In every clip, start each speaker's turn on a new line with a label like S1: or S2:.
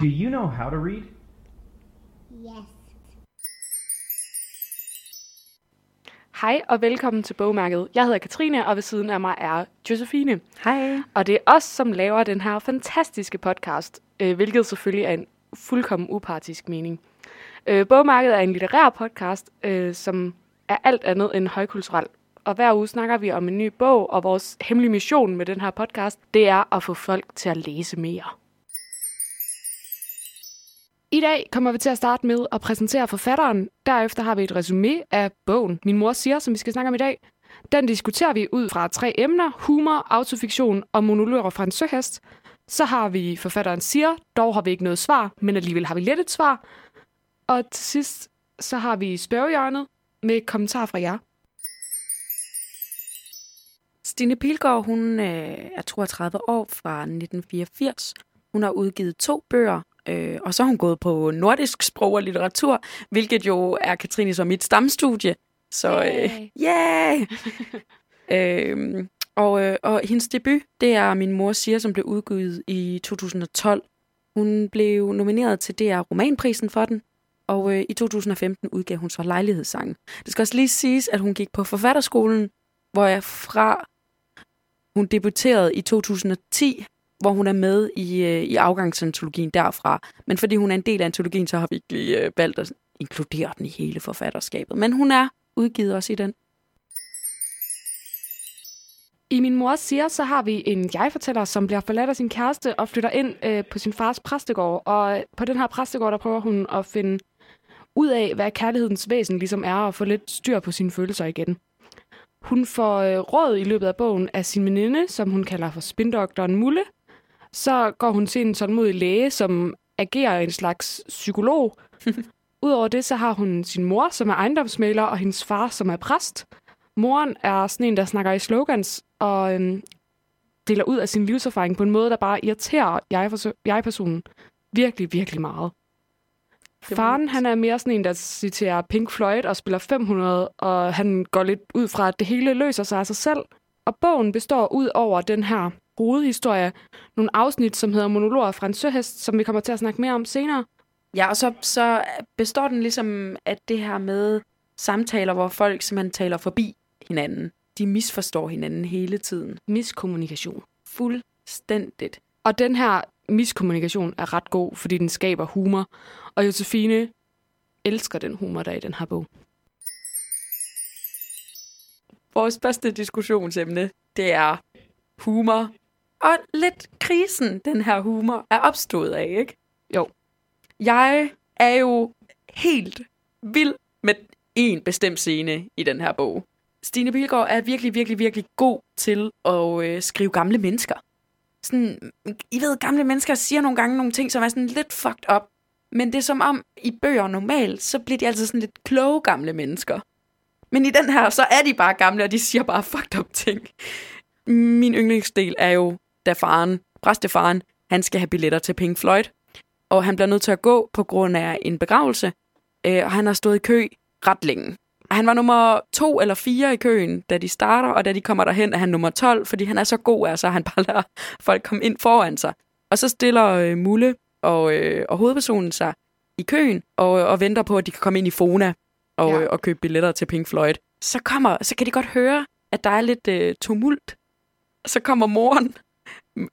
S1: Do you know how to read?
S2: Yes.
S3: Hej og velkommen til Bogmærket. Jeg hedder Katrine, og ved siden af mig er Josefine.
S4: Hej.
S3: Og det er os, som laver den her fantastiske podcast, øh, hvilket selvfølgelig er en fuldkommen upartisk mening. Øh, Bogmærket er en litterær podcast, øh, som er alt andet end højkulturel. Og hver uge snakker vi om en ny bog, og vores hemmelige mission med den her podcast, det er at få folk til at læse mere. I dag kommer vi til at starte med at præsentere forfatteren. Derefter har vi et resume af bogen Min mor siger, som vi skal snakke om i dag. Den diskuterer vi ud fra tre emner, humor, autofiktion og monologer fra en søhest. Så har vi forfatteren siger, dog har vi ikke noget svar, men alligevel har vi lidt et svar. Og til sidst, så har vi spørgehjørnet med kommentar fra jer.
S4: Stine Pilgaard, hun øh, er 32 år fra 1984. Hun har udgivet to bøger, øh, og så har hun gået på nordisk sprog og litteratur, hvilket jo er Katrine som mit stamstudie. Så øh, yeah! øh, og, øh, og hendes debut, det er Min mor siger, som blev udgivet i 2012. Hun blev nomineret til DR Romanprisen for den, og øh, i 2015 udgav hun så lejlighedssangen. Det skal også lige siges, at hun gik på forfatterskolen, hvor jeg fra hun debuterede i 2010, hvor hun er med i, øh, i afgangsantologien derfra. Men fordi hun er en del af antologien, så har vi ikke lige øh, valgt at inkludere den i hele forfatterskabet. Men hun er udgivet også i den.
S3: I min mor siger, så har vi en jeg-fortæller, som bliver forladt af sin kæreste og flytter ind øh, på sin fars præstegård. Og øh, på den her præstegård, der prøver hun at finde ud af, hvad kærlighedens væsen ligesom er, og få lidt styr på sine følelser igen. Hun får øh, råd i løbet af bogen af sin veninde, som hun kalder for spindoktoren Mulle. Så går hun til en tålmodig læge, som agerer en slags psykolog. Udover det, så har hun sin mor, som er ejendomsmaler, og hendes far, som er præst. Moren er sådan en, der snakker i slogans og øhm, deler ud af sin livserfaring på en måde, der bare irriterer jeg- jeg-personen virkelig, virkelig meget. Faren, han er mere sådan en, der citerer Pink Floyd og spiller 500, og han går lidt ud fra, at det hele løser sig af sig selv. Og bogen består ud over den her hovedhistorie, nogle afsnit, som hedder Monologer fra en søhest, som vi kommer til at snakke mere om senere.
S4: Ja, og så, så består den ligesom af det her med samtaler, hvor folk simpelthen taler forbi hinanden. De misforstår hinanden hele tiden.
S3: Miskommunikation.
S4: Fuldstændigt.
S3: Og den her miskommunikation er ret god, fordi den skaber humor. Og Josefine elsker den humor, der er i den her bog.
S4: Vores første diskussionsemne, det er humor. Og lidt krisen, den her humor, er opstået af, ikke?
S3: Jo.
S4: Jeg er jo helt vild med en bestemt scene i den her bog. Stine Pilgaard er virkelig, virkelig, virkelig god til at øh, skrive gamle mennesker. Sådan, I ved, gamle mennesker siger nogle gange nogle ting, som er sådan lidt fucked up. Men det er som om, i bøger normalt, så bliver de altid sådan lidt kloge gamle mennesker. Men i den her, så er de bare gamle, og de siger bare fucked up ting. Min yndlingsdel er jo, da faren, præstefaren, han skal have billetter til Pink Floyd. Og han bliver nødt til at gå på grund af en begravelse. Øh, og han har stået i kø ret længe. Han var nummer to eller fire i køen, da de starter, og da de kommer derhen, er han nummer 12, fordi han er så god, altså han bare lader folk komme ind foran sig. Og så stiller øh, Mulle og, øh, og hovedpersonen sig i køen og, og venter på, at de kan komme ind i Fona og,
S3: Ja.
S4: ja. og købe billetter til Pink Floyd. Så, kommer, så kan de godt høre, at der er lidt øh, tumult. Så kommer moren,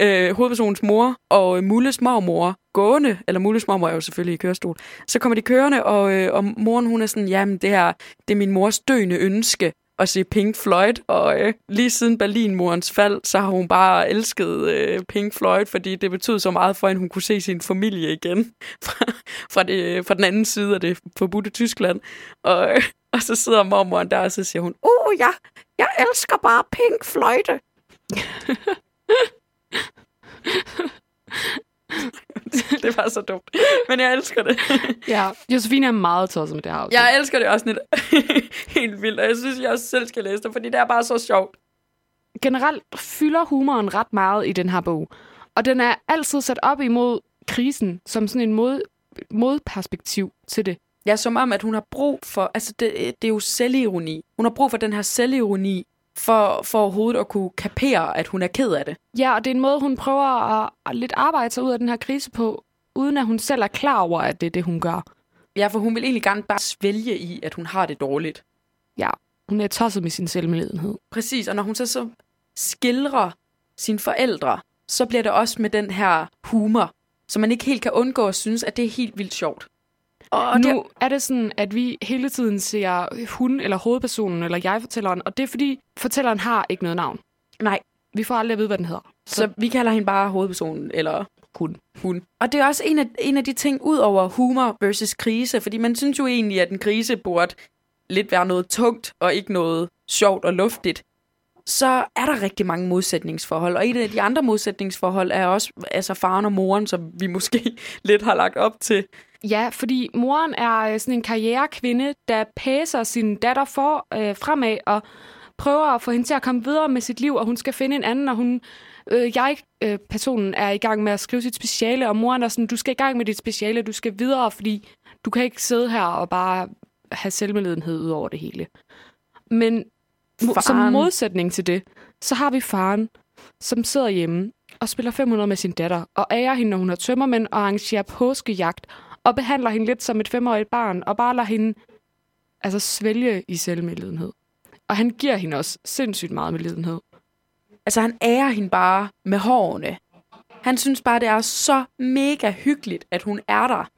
S4: øh, hovedpersonens mor og øh, Mulles mormor gående, eller Mulles mormor er jo selvfølgelig i kørestol, så kommer de kørende, og, øh, og moren hun er sådan, jamen det her, det er min mors døende ønske at se Pink Floyd, og øh, lige siden Berlinmurens fald, så har hun bare elsket øh, Pink Floyd, fordi det betød så meget for hende, hun kunne se sin familie igen fra, fra, det, øh, fra den anden side af det forbudte Tyskland. Og, øh, og så sidder mormoren der, og så siger hun, oh ja, jeg elsker bare Pink Floyd. det var så dumt. Men jeg elsker det.
S3: Ja, Josefine er meget tosset med det her afsnit.
S4: Jeg elsker det også lidt helt vildt, og jeg synes, jeg også selv skal læse det, fordi det er bare så sjovt.
S3: Generelt fylder humoren ret meget i den her bog. Og den er altid sat op imod krisen, som sådan en mod, modperspektiv til det.
S4: Ja, som om, at hun har brug for, altså det, det er jo selvironi. Hun har brug for den her selvironi, for, for overhovedet at kunne kapere, at hun er ked af det.
S3: Ja, og det er en måde, hun prøver at, at lidt arbejde sig ud af den her krise på, uden at hun selv er klar over, at det er det, hun gør.
S4: Ja, for hun vil egentlig gerne bare svælge i, at hun har det dårligt.
S3: Ja, hun er tosset med sin selvmedledenhed.
S4: Præcis, og når hun så, så skildrer sine forældre, så bliver det også med den her humor, så man ikke helt kan undgå at synes, at det er helt vildt sjovt.
S3: Og nu det... er det sådan, at vi hele tiden ser hun eller hovedpersonen eller jeg-fortælleren, og det er fordi fortælleren har ikke noget navn.
S4: Nej.
S3: Vi får aldrig at vide, hvad den hedder.
S4: Så, så vi kalder hende bare hovedpersonen eller
S3: hun.
S4: hun. Og det er også en af, en af de ting ud over humor versus krise, fordi man synes jo egentlig, at en krise burde lidt være noget tungt og ikke noget sjovt og luftigt så er der rigtig mange modsætningsforhold. Og et af de andre modsætningsforhold er også altså faren og moren, som vi måske lidt har lagt op til.
S3: Ja, fordi moren er øh, sådan en karrierekvinde, der pæser sin datter for øh, fremad og prøver at få hende til at komme videre med sit liv, og hun skal finde en anden, og hun øh, jeg, øh, personen, er i gang med at skrive sit speciale, og moren er sådan, du skal i gang med dit speciale, du skal videre, fordi du kan ikke sidde her og bare have selvmedledenhed ud over det hele. Men faren. som modsætning til det, så har vi faren, som sidder hjemme og spiller 500 med sin datter, og ærer hende, når hun har tømmermænd, og arrangerer påskejagt, og behandler hende lidt som et femårigt barn, og bare lader hende altså svælge i selvmedlidenhed. Og han giver hende også sindssygt meget medlidenhed.
S4: Altså, han ærer hende bare med hårene. Han synes bare, det er så mega hyggeligt, at hun er der.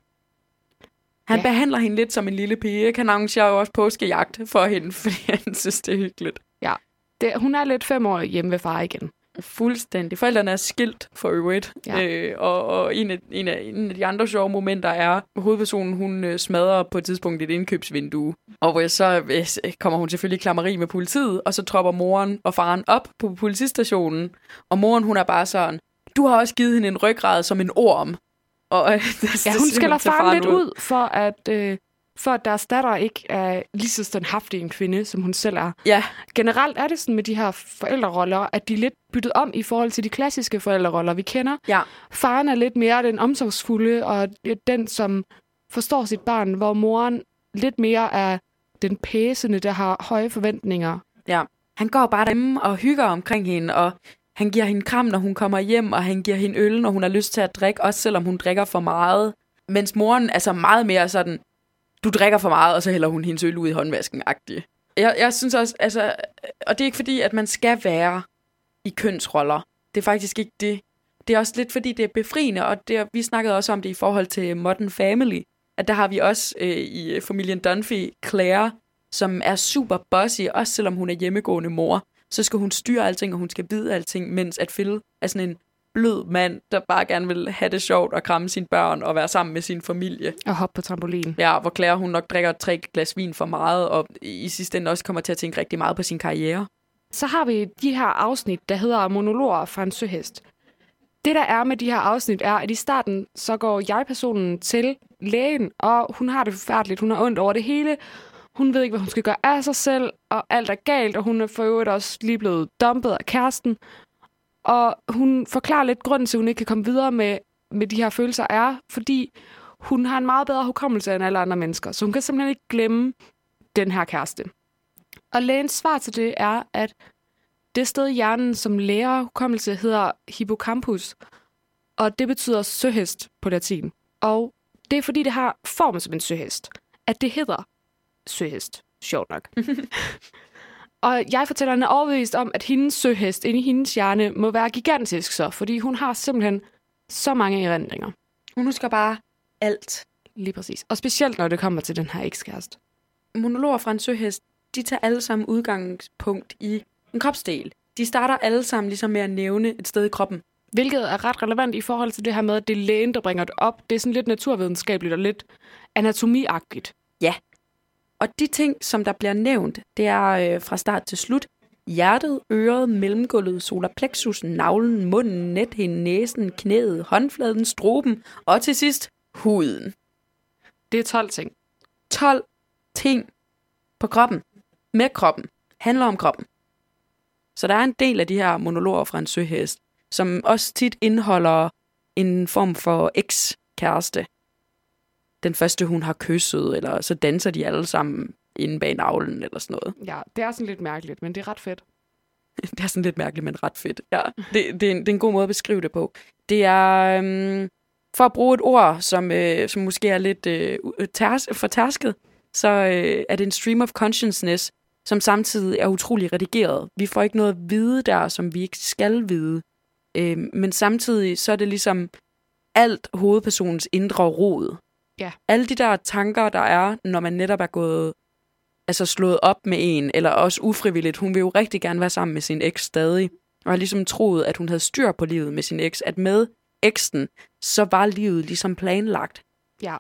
S4: Han ja. behandler hende lidt som en lille pige. Han arrangerer jo også påskejagt for hende, fordi han synes, det er hyggeligt.
S3: Ja, det, hun er lidt fem år hjemme ved far igen.
S4: Fuldstændig. Forældrene er skilt for øvrigt. Ja. Øh, og og en, af, en, af, en af de andre sjove momenter er, at hovedpersonen hun øh, smadrer på et tidspunkt et indkøbsvindue. Og øh, så øh, kommer hun selvfølgelig i klammeri med politiet, og så tropper moren og faren op på politistationen. Og moren hun er bare sådan, du har også givet hende en ryggrad som en orm.
S3: Og, øh, det, ja, hun skælder faren lidt ud, for at, øh, for at deres datter ikke er lige så standhaftig en kvinde, som hun selv er.
S4: Ja.
S3: Generelt er det sådan med de her forældreroller, at de er lidt byttet om i forhold til de klassiske forældreroller, vi kender.
S4: Ja.
S3: Faren er lidt mere den omsorgsfulde, og den, som forstår sit barn, hvor moren lidt mere er den pæsende, der har høje forventninger.
S4: Ja. Han går bare derhjemme og hygger omkring hende, og han giver hende kram, når hun kommer hjem, og han giver hende øl, når hun har lyst til at drikke, også selvom hun drikker for meget. Mens moren er så meget mere sådan, du drikker for meget, og så hælder hun hendes øl ud i håndvasken -agtig. Jeg, jeg synes også, altså, og det er ikke fordi, at man skal være i kønsroller. Det er faktisk ikke det. Det er også lidt fordi, det er befriende, og det, vi snakkede også om det i forhold til Modern Family, at der har vi også øh, i familien Dunphy Claire, som er super bossy, også selvom hun er hjemmegående mor så skal hun styre alting, og hun skal vide alting, mens at Phil er sådan en blød mand, der bare gerne vil have det sjovt og kramme sine børn og være sammen med sin familie.
S3: Og hoppe på trampolin.
S4: Ja, hvor Claire hun nok drikker tre glas vin for meget, og i sidste ende også kommer til at tænke rigtig meget på sin karriere.
S3: Så har vi de her afsnit, der hedder Monologer fra en søhest. Det, der er med de her afsnit, er, at i starten, så går jeg-personen til lægen, og hun har det forfærdeligt. Hun har ondt over det hele. Hun ved ikke, hvad hun skal gøre af sig selv, og alt er galt, og hun er for øvrigt også lige blevet dumpet af kæresten. Og hun forklarer lidt grunden til, at hun ikke kan komme videre med, med de her følelser, er, fordi hun har en meget bedre hukommelse end alle andre mennesker, så hun kan simpelthen ikke glemme den her kæreste. Og lægens svar til det er, at det sted i hjernen, som lærer hukommelse, hedder hippocampus, og det betyder søhest på latin. Og det er fordi, det har form som en søhest, at det hedder søhest. Sjovt nok. og jeg fortæller hende overbevist om, at hendes søhest inde i hendes hjerne må være gigantisk så, fordi hun har simpelthen så mange erindringer.
S4: Hun husker bare alt.
S3: Lige præcis. Og specielt når det kommer til den her ekskæreste.
S4: Monologer fra en søhest, de tager alle sammen udgangspunkt i en kropsdel. De starter alle sammen ligesom med at nævne et sted i kroppen.
S3: Hvilket er ret relevant i forhold til det her med, at det er lægen, der bringer det op. Det er sådan lidt naturvidenskabeligt og lidt anatomiagtigt.
S4: Ja, og de ting, som der bliver nævnt, det er øh, fra start til slut. Hjertet, øret, mellemgulvet, solarplexus, navlen, munden, nethinden, næsen, knæet, håndfladen, stroben og til sidst huden.
S3: Det er 12 ting.
S4: 12 ting på kroppen, med kroppen, handler om kroppen. Så der er en del af de her monologer fra en søhest, som også tit indeholder en form for eks-kæreste, den første, hun har kysset, eller så danser de alle sammen inde bag navlen, eller sådan noget.
S3: Ja, det er sådan lidt mærkeligt, men det er ret fedt.
S4: det er sådan lidt mærkeligt, men ret fedt. Ja, det, det, er en, det er en god måde at beskrive det på. Det er øhm, For at bruge et ord, som, øh, som måske er lidt øh, tærs, fortærsket, så øh, er det en stream of consciousness, som samtidig er utrolig redigeret. Vi får ikke noget at vide der, som vi ikke skal vide. Øh, men samtidig så er det ligesom alt hovedpersonens indre rod.
S3: Ja.
S4: Alle de der tanker, der er, når man netop er gået altså slået op med en, eller også ufrivilligt. Hun vil jo rigtig gerne være sammen med sin eks stadig, og har ligesom troet, at hun havde styr på livet med sin eks, at med eksen, så var livet ligesom planlagt.
S3: Ja.
S4: Og,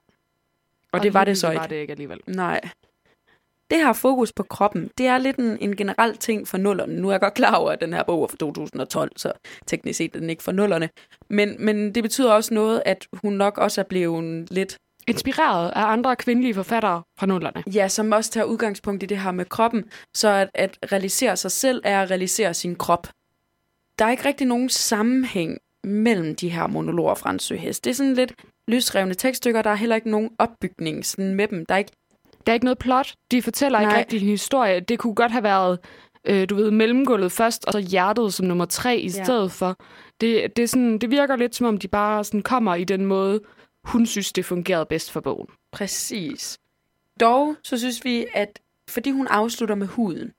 S4: og det var det så ikke.
S3: var det ikke alligevel.
S4: Nej. Det her fokus på kroppen, det er lidt en, en generel ting for nullerne. Nu er jeg godt klar over, at den her bog er fra 2012, så teknisk set er den ikke for nullerne. Men, men det betyder også noget, at hun nok også er blevet lidt
S3: Inspireret af andre kvindelige forfattere fra nullerne.
S4: Ja, som også tager udgangspunkt i det her med kroppen. Så at, at realisere sig selv er at realisere sin krop. Der er ikke rigtig nogen sammenhæng mellem de her monologer fra en søhest. Det er sådan lidt løsrevne tekststykker. Der er heller ikke nogen opbygning sådan med dem. Der er ikke
S3: Der er ikke noget plot. De fortæller ikke
S4: Nej.
S3: rigtig en historie. Det kunne godt have været, øh, du ved, mellemgulvet først, og så hjertet som nummer tre i
S4: Ja.
S3: stedet for. Det, det, er sådan, det virker lidt, som om de bare sådan kommer i den måde, hun synes, det fungerede bedst for bogen.
S4: Præcis. Dog så synes vi, at fordi hun afslutter med huden,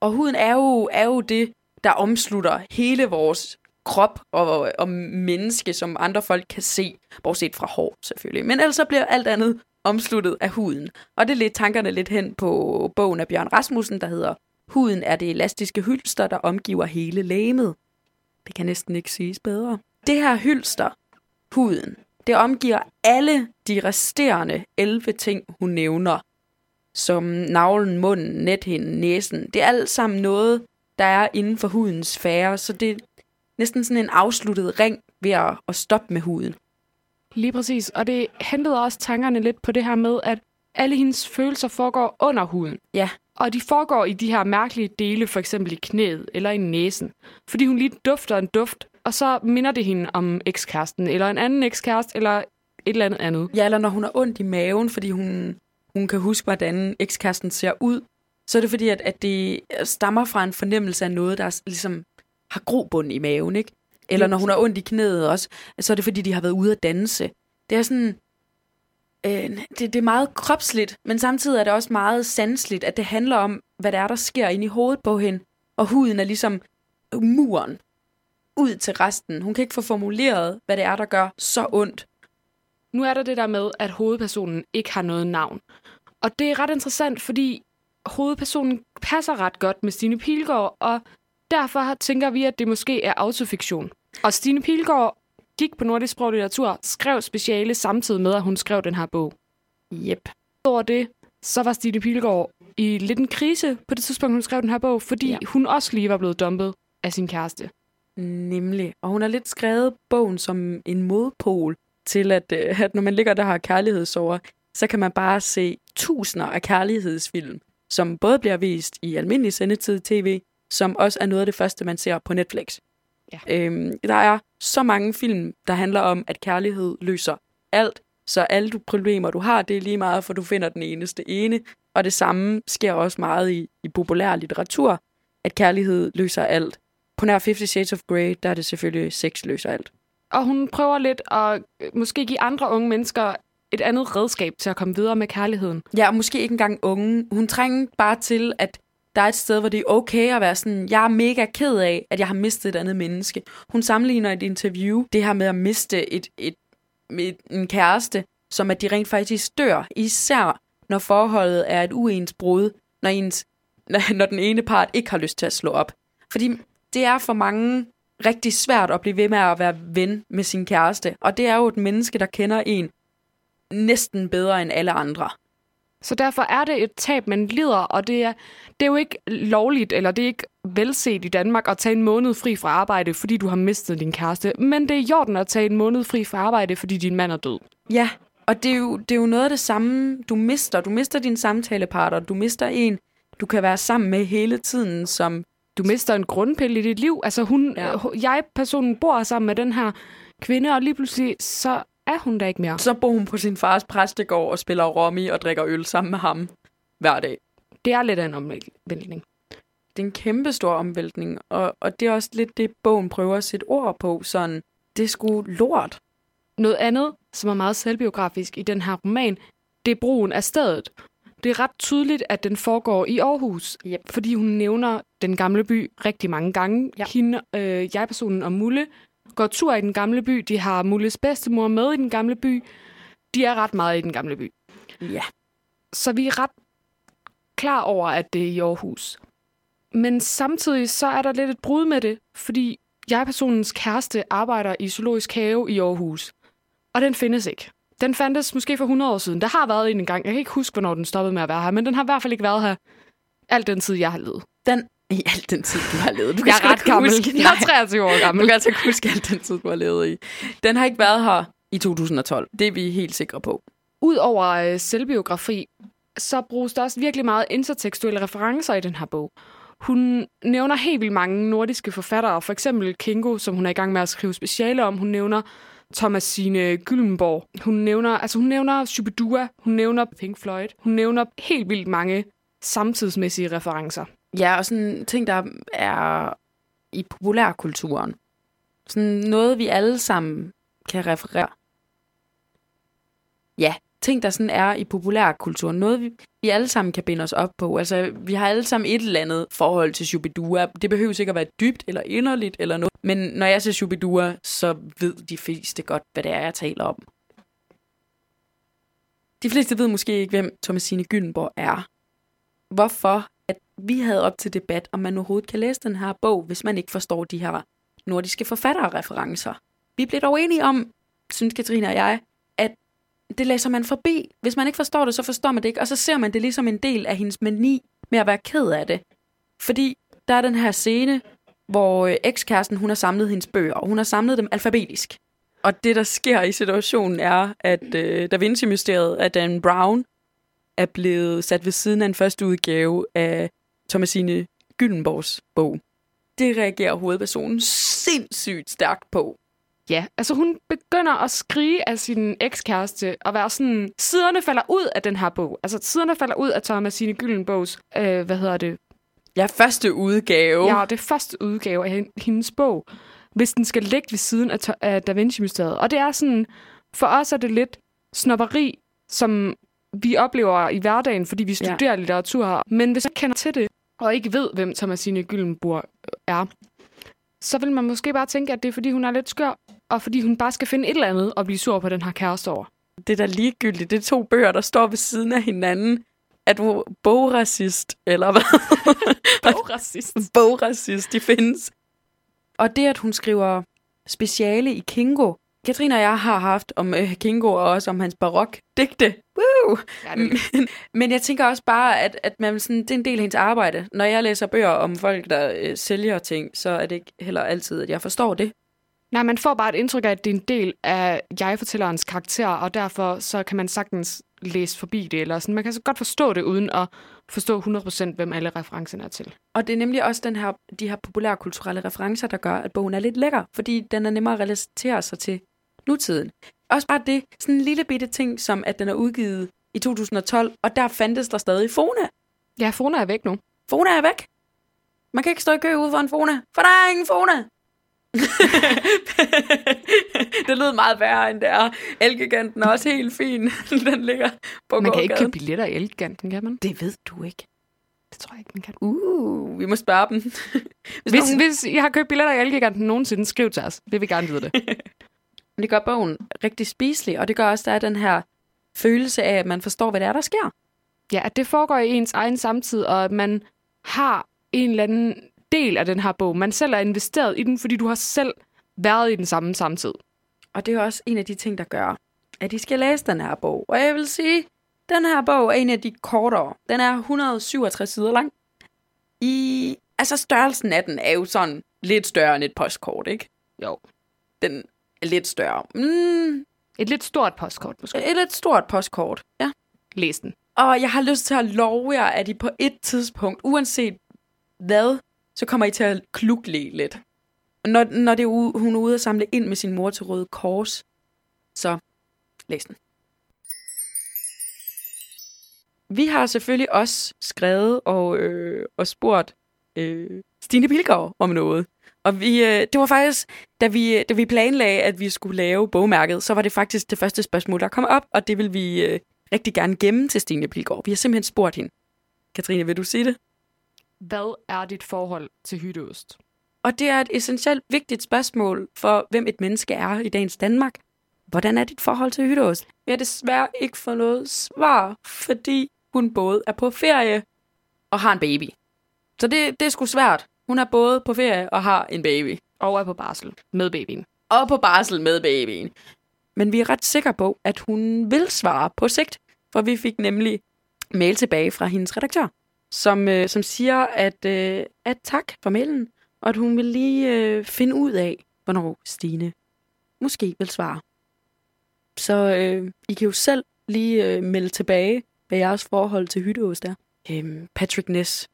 S4: og huden er jo, er jo det, der omslutter hele vores krop og, og menneske, som andre folk kan se, bortset fra hår selvfølgelig. Men ellers så bliver alt andet omsluttet af huden. Og det lidt tankerne lidt hen på bogen af Bjørn Rasmussen, der hedder Huden er det elastiske hylster, der omgiver hele lægemet. Det kan næsten ikke siges bedre. Det her hylster, huden, det omgiver alle de resterende 11 ting, hun nævner. Som navlen, munden, nethinden, næsen. Det er alt sammen noget, der er inden for hudens sfære, så det er næsten sådan en afsluttet ring ved at, at stoppe med huden.
S3: Lige præcis. Og det hentede også tankerne lidt på det her med, at alle hendes følelser foregår under huden.
S4: Ja,
S3: Og de foregår i de her mærkelige dele, for eksempel i knæet eller i næsen. Fordi hun lige dufter en duft, og så minder det hende om ekskæresten, eller en anden ekskæreste, eller et eller andet andet.
S4: Ja, eller når hun har ondt i maven, fordi hun, hun kan huske, hvordan ekskæresten ser ud, så er det fordi, at, at det stammer fra en fornemmelse af noget, der er ligesom har grobund i maven, ikke? Eller når hun har ondt i knæet også, så er det fordi, de har været ude at danse. Det er sådan... Øh, det, det er meget kropsligt, men samtidig er det også meget sansligt, at det handler om, hvad der er, der sker inde i hovedet på hende. Og huden er ligesom muren ud til resten. Hun kan ikke få formuleret, hvad det er, der gør så ondt.
S3: Nu er der det der med, at hovedpersonen ikke har noget navn. Og det er ret interessant, fordi hovedpersonen passer ret godt med Stine Pilgaard, og derfor tænker vi, at det måske er autofiktion. Og Stine Pilgaard gik på nordisk sprog og litteratur, skrev speciale samtidig med, at hun skrev den her bog.
S4: Yep.
S3: Over det, så var Stine Pilgaard i lidt en krise på det tidspunkt, hun skrev den her bog, fordi
S4: ja.
S3: hun også lige var blevet dumpet af sin kæreste.
S4: Nemlig. Og hun har lidt skrevet bogen som en modpol til, at, øh, at når man ligger der har kærlighedssover, så kan man bare se tusinder af kærlighedsfilm, som både bliver vist i almindelig sendetid tv, som også er noget af det første, man ser på Netflix.
S3: Ja.
S4: Øhm, der er så mange film, der handler om, at kærlighed løser alt, så alle du problemer, du har, det er lige meget, for du finder den eneste ene. Og det samme sker også meget i, i populær litteratur, at kærlighed løser alt. På nær 50 Shades of Grey, der er det selvfølgelig sex løser alt.
S3: Og hun prøver lidt at øh, måske give andre unge mennesker et andet redskab til at komme videre med kærligheden.
S4: Ja, og måske ikke engang unge. Hun trænger bare til, at der er et sted, hvor det er okay at være sådan, jeg er mega ked af, at jeg har mistet et andet menneske. Hun sammenligner et interview det her med at miste et, et, et, en kæreste, som at de rent faktisk dør, især når forholdet er et uens brud, når, ens, når den ene part ikke har lyst til at slå op. Fordi det er for mange rigtig svært at blive ved med at være ven med sin kæreste, og det er jo et menneske, der kender en næsten bedre end alle andre.
S3: Så derfor er det et tab, man lider, og det er, det er jo ikke lovligt, eller det er ikke velset i Danmark at tage en måned fri fra arbejde, fordi du har mistet din kæreste. Men det er i orden at tage en måned fri fra arbejde, fordi din mand er død.
S4: Ja, og det er, jo, det er jo noget af det samme, du mister. Du mister din samtalepartner, du mister en, du kan være sammen med hele tiden, som...
S3: Du mister en grundpille i dit liv. Altså hun,
S4: Ja.
S3: ja. jeg personen bor sammen med den her kvinde, og lige pludselig så er hun der ikke mere.
S4: Så bor hun på sin fars præstegård og spiller rommi og drikker øl sammen med ham hver dag.
S3: Det er lidt af en omvæltning.
S4: Det er en kæmpe stor omvæltning, og, og det er også lidt det, bogen prøver at sætte ord på. Sådan, det sgu lort.
S3: Noget andet, som er meget selvbiografisk i den her roman, det er brugen af stedet. Det er ret tydeligt, at den foregår i Aarhus,
S4: Yep.
S3: fordi hun nævner den gamle by rigtig mange gange.
S4: Ja.
S3: Hende, øh, jeg-personen og Mulle går tur i den gamle by. De har Mulles bedstemor med i den gamle by. De er ret meget i den gamle by.
S4: Ja.
S3: Så vi er ret klar over, at det er i Aarhus. Men samtidig så er der lidt et brud med det, fordi jeg-personens kæreste arbejder i Zoologisk Have i Aarhus. Og den findes ikke. Den fandtes måske for 100 år siden. Der har været en engang. Jeg kan ikke huske, hvornår den stoppede med at være her, men den har i hvert fald ikke været her al den tid, jeg har levet.
S4: Den, I al den tid, du har levet. Du
S3: Jeg
S4: sgu
S3: er ret gammel.
S4: Huske,
S3: Jeg er 23 år
S4: Du
S3: gammel.
S4: kan altså ikke huske al den tid, du har levet i. Den har ikke været her i 2012. Det er vi helt sikre på.
S3: Udover øh, selvbiografi, så bruges der også virkelig meget intertekstuelle referencer i den her bog. Hun nævner helt vildt mange nordiske forfattere, for eksempel Kingo, som hun er i gang med at skrive speciale om. Hun nævner Thomasine Gyllenborg. Hun nævner, altså hun nævner Shubidua. Hun nævner Pink Floyd. Hun nævner helt vildt mange samtidsmæssige referencer.
S4: Ja, og sådan ting, der er i populærkulturen. Sådan noget, vi alle sammen kan referere. Ja, ting, der sådan er i populærkulturen. Noget, vi, vi alle sammen kan binde os op på. Altså, vi har alle sammen et eller andet forhold til Shubidua. Det behøver ikke at være dybt eller inderligt eller noget. Men når jeg ser Shubidua, så ved de fleste godt, hvad det er, jeg taler om. De fleste ved måske ikke, hvem Thomasine Gyllenborg er. Hvorfor at vi havde op til debat, om man overhovedet kan læse den her bog, hvis man ikke forstår de her nordiske forfatterreferencer. Vi blev dog enige om, synes Katrine og jeg, det læser man forbi. Hvis man ikke forstår det, så forstår man det ikke, og så ser man det ligesom en del af hendes mani med at være ked af det. Fordi der er den her scene, hvor øh, ekskæresten, hun har samlet hendes bøger, og hun har samlet dem alfabetisk. Og det, der sker i situationen, er, at øh, Da Vinci-mysteriet af Dan Brown er blevet sat ved siden af en første udgave af Thomasine Gyllenborgs bog. Det reagerer hovedpersonen sindssygt stærkt på.
S3: Ja, altså hun begynder at skrige af sin ekskæreste og være sådan, siderne falder ud af den her bog. Altså siderne falder ud af Thomasine Gyllenbogs, øh, hvad hedder det?
S4: Ja, første udgave.
S3: Ja, det er første udgave af hen- hendes bog, hvis den skal ligge ved siden af, af Da Vinci-mysteriet. Og det er sådan, for os er det lidt snopperi, som vi oplever i hverdagen, fordi vi studerer ja. litteratur her. Men hvis man kender til det, og ikke ved, hvem Thomasine Gyllenborg er, så vil man måske bare tænke, at det er, fordi hun er lidt skør, og fordi hun bare skal finde et eller andet og blive sur på den her kæreste over.
S4: Det er da ligegyldigt. Det er to bøger, der står ved siden af hinanden. Er du bogracist, eller hvad?
S3: Bogracist.
S4: bogracist, de findes. Og det, at hun skriver speciale i Kingo. Katrine og jeg har haft om øh, Kingo og også om hans barok digte. Woo!
S3: Ja, det
S4: Men, men jeg tænker også bare, at, at man sådan, det er en del af hendes arbejde. Når jeg læser bøger om folk, der øh, sælger ting, så er det ikke heller altid, at jeg forstår det.
S3: Nej, man får bare et indtryk af, at det er en del af jeg-fortællerens karakter, og derfor så kan man sagtens læse forbi det, eller sådan. Man kan så godt forstå det, uden at forstå 100% hvem alle referencerne er til.
S4: Og det er nemlig også den her, de her populærkulturelle referencer, der gør, at bogen er lidt lækker, fordi den er nemmere at relatere sig til nutiden. Også bare det, sådan en lille bitte ting, som at den er udgivet i 2012, og der fandtes der stadig Fona.
S3: Ja, Fona er væk nu.
S4: Fona er væk. Man kan ikke stå i kø ude for en Fona, for der er ingen Fona. det lød meget værre, end det er. Elgiganten er også helt fin. den ligger på
S3: Man kan ikke
S4: gågaden.
S3: købe billetter i Elgiganten, kan man?
S4: Det ved du ikke.
S3: Det tror jeg ikke, man kan.
S4: Uh, vi må spørge dem. Hvis,
S3: Hvis,
S4: nogen-
S3: hvis I har købt billetter i Elgiganten nogensinde, skriv til os. Vi vil gerne vide det.
S4: Det gør bogen rigtig spiselig, og det gør også, at der er den her følelse af, at man forstår, hvad det er, der sker.
S3: Ja, at det foregår i ens egen samtid, og at man har en eller anden del af den her bog. Man selv er investeret i den, fordi du har selv været i den samme samtid.
S4: Og det er også en af de ting, der gør, at I skal læse den her bog. Og jeg vil sige, den her bog er en af de kortere. Den er 167 sider lang. I, altså størrelsen af den er jo sådan lidt større end et postkort, ikke?
S3: Jo.
S4: Den lidt større. Mm,
S3: Et lidt stort postkort, måske.
S4: et lidt stort postkort, ja.
S3: Læs den.
S4: Og jeg har lyst til at love jer, at I på et tidspunkt, uanset hvad, så kommer I til at klukle lidt. Når, når det er ude, hun er ude at samle ind med sin mor til Røde Kors, så læs den. Vi har selvfølgelig også skrevet og, øh, og spurgt øh, Stine Pilgaard om noget. Og vi, øh, det var faktisk, da vi, da vi planlagde, at vi skulle lave bogmærket, så var det faktisk det første spørgsmål, der kom op, og det vil vi øh, rigtig gerne gemme til Stine Pilgaard. Vi har simpelthen spurgt hende. Katrine, vil du sige det?
S3: Hvad er dit forhold til hytteost?
S4: Og det er et essentielt vigtigt spørgsmål for, hvem et menneske er i dagens Danmark. Hvordan er dit forhold til hytteost? Vi har desværre ikke fået noget svar, fordi hun både er på ferie og har en baby. Så det, det er sgu svært. Hun er både på ferie og har en baby.
S3: Og er på barsel med babyen.
S4: Og på barsel med babyen. Men vi er ret sikre på, at hun vil svare på sigt, for vi fik nemlig mail tilbage fra hendes redaktør, som, øh, som siger, at, øh, at tak for mailen, og at hun vil lige øh, finde ud af, hvornår Stine måske vil svare. Så øh, I kan jo selv lige øh, melde tilbage, hvad jeres forhold til hytteost er. Øhm, Patrick Ness.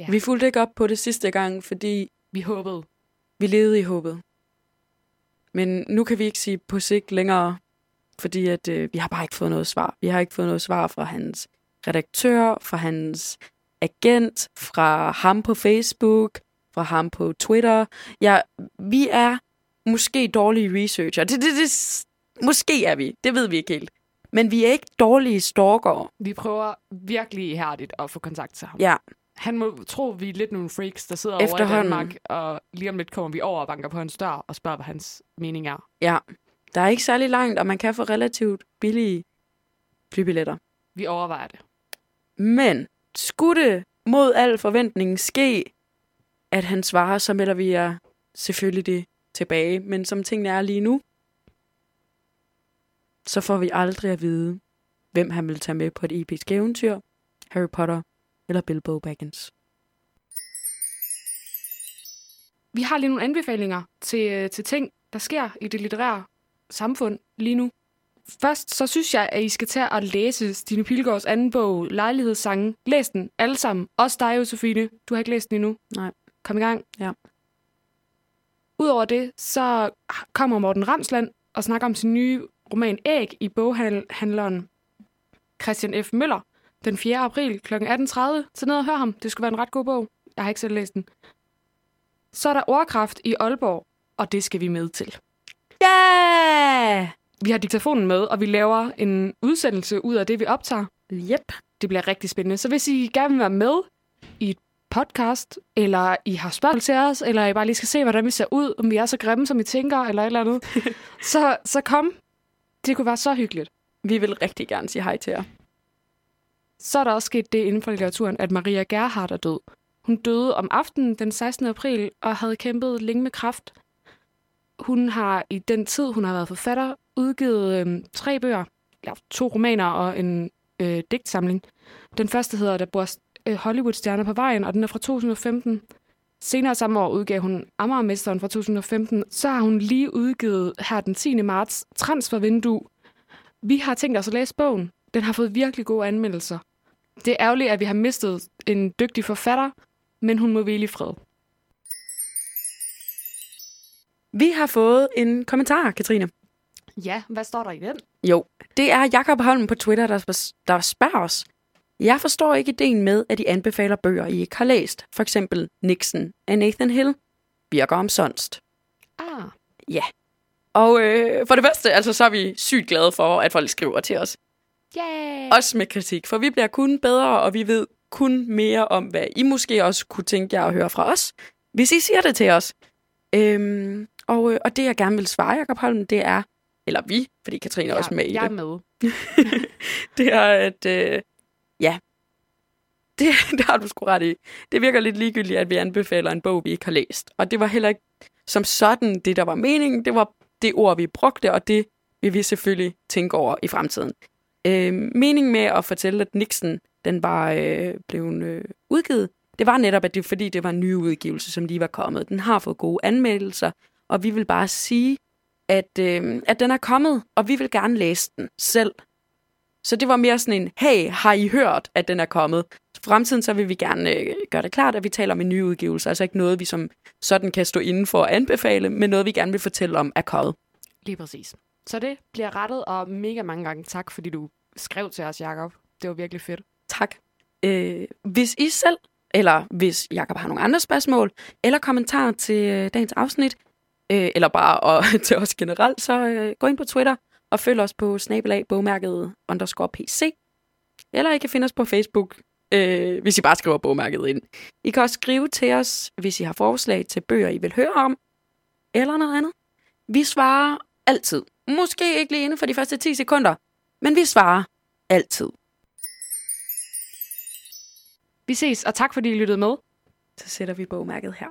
S3: Ja.
S4: Vi fulgte ikke op på det sidste gang, fordi
S3: Vi håbede.
S4: vi levede i håbet. Men nu kan vi ikke sige på sigt længere, fordi at, øh, vi har bare ikke fået noget svar. Vi har ikke fået noget svar fra hans redaktør, fra hans agent, fra ham på Facebook, fra ham på Twitter. Ja, vi er måske dårlige researcher. Det, det, det, måske er vi. Det ved vi ikke helt. Men vi er ikke dårlige stalkere.
S3: Vi prøver virkelig ihærdigt at få kontakt til ham.
S4: Ja,
S3: Han må tro, vi er lidt nogle freaks, der sidder over i. Danmark, og lige om lidt kommer vi over og banker på hans dør og spørger, hvad hans mening er.
S4: ja. Der er ikke særlig langt, og man kan få relativt billige flybilletter.
S3: Vi overvejer det.
S4: Men skulle det mod al forventning ske, at han svarer, så melder vi jer selvfølgelig det tilbage. Men som tingene er lige nu, så får vi aldrig at vide, hvem han vil tage med på et episk eventyr, Harry Potter eller Bilbo Baggins.
S3: Vi har lige nogle anbefalinger til, til ting, der sker i det litterære samfund lige nu. Først så synes jeg, at I skal tage og læse Stine Pilgaards anden bog, Lejlighedssange. Læs den alle sammen. Også dig, Josefine. Du har ikke læst den endnu.
S4: Nej.
S3: Kom i gang.
S4: Ja.
S3: Udover det, så kommer Morten Ramsland og snakker om sin nye roman Æg i boghandleren Christian F. Møller den 4. april kl. 18.30. Så ned og hør ham. Det skulle være en ret god bog. Jeg har ikke selv læst den. Så er der ordkraft i Aalborg, og det skal vi med til.
S4: Ja!
S3: Vi har diktafonen med, og vi laver en udsendelse ud af det, vi optager.
S4: Yep.
S3: Det bliver rigtig spændende. Så hvis I gerne vil være med i et podcast, eller I har spørgsmål til os, eller I bare lige skal se, hvordan vi ser ud, om vi er så grimme, som I tænker, eller et eller andet, så, så kom. Det kunne være så hyggeligt.
S4: Vi vil rigtig gerne sige hej til jer.
S3: Så er der også sket det inden for litteraturen, at Maria Gerhardt er død. Hun døde om aftenen den 16. april og havde kæmpet længe med kræft. Hun har i den tid, hun har været forfatter, udgivet øh, tre bøger, ja, to romaner og en øh, digtsamling. Den første hedder Der bor øh, Hollywood-stjerner på vejen, og den er fra 2015. Senere samme år udgav hun Amagermesteren fra 2015. Så har hun lige udgivet her den 10. marts Transfervindue. Vi har tænkt os at læse bogen. Den har fået virkelig gode anmeldelser. Det er ærgerligt, at vi har mistet en dygtig forfatter, men hun må hvile i fred.
S4: Vi har fået en kommentar, Katrine.
S3: Ja, hvad står der i den?
S4: Jo, det er Jakob Holm på Twitter, der, der spørger os. Jeg forstår ikke ideen med, at de anbefaler bøger, I ikke har læst. For eksempel Nixon af Nathan Hill. Virker omsonst.
S3: Ah,
S4: Og øh, for det første, altså, så er vi sygt glade for, at folk skriver til os.
S3: Yay!
S4: Også med kritik, for vi bliver kun bedre, og vi ved kun mere om, hvad I måske også kunne tænke jer at høre fra os, hvis I siger det til os. Øhm, og, øh, og det, jeg gerne vil svare, Jacob Holm, det er, eller vi, fordi Katrine er også med i
S3: jeg
S4: det.
S3: er med.
S4: det er, at øh, ja, det, det har du sgu ret i. Det virker lidt ligegyldigt, at vi anbefaler en bog, vi ikke har læst. Og det var heller ikke som sådan det, der var meningen. Det var det ord, vi brugte, og det vil vi selvfølgelig tænke over i fremtiden. Øh, meningen med at fortælle, at Nixon den var øh, blevet øh, udgivet, det var netop, at det fordi det var en ny udgivelse, som lige var kommet. Den har fået gode anmeldelser, og vi vil bare sige, at, øh, at den er kommet, og vi vil gerne læse den selv. Så det var mere sådan en, hey, har I hørt, at den er kommet? I fremtiden så vil vi gerne øh, gøre det klart, at vi taler om en ny udgivelse. Altså ikke noget, vi som sådan kan stå inden for at anbefale, men noget, vi gerne vil fortælle om er kommet.
S3: Lige præcis. Så det bliver rettet, og mega mange gange tak, fordi du skrev til os, Jakob. Det var virkelig fedt.
S4: Tak. Øh, hvis I selv eller hvis Jakob har nogle andre spørgsmål, eller kommentarer til øh, dagens afsnit, øh, eller bare og, til os generelt, så øh, gå ind på Twitter og følg os på snabelag bogmærket underscore pc. Eller I kan finde os på Facebook, øh, hvis I bare skriver bogmærket ind. I kan også skrive til os, hvis I har forslag til bøger, I vil høre om, eller noget andet. Vi svarer altid. Måske ikke lige inden for de første 10 sekunder, men vi svarer altid.
S3: Vi ses, og tak fordi I lyttede med.
S4: Så sætter vi bogmærket her.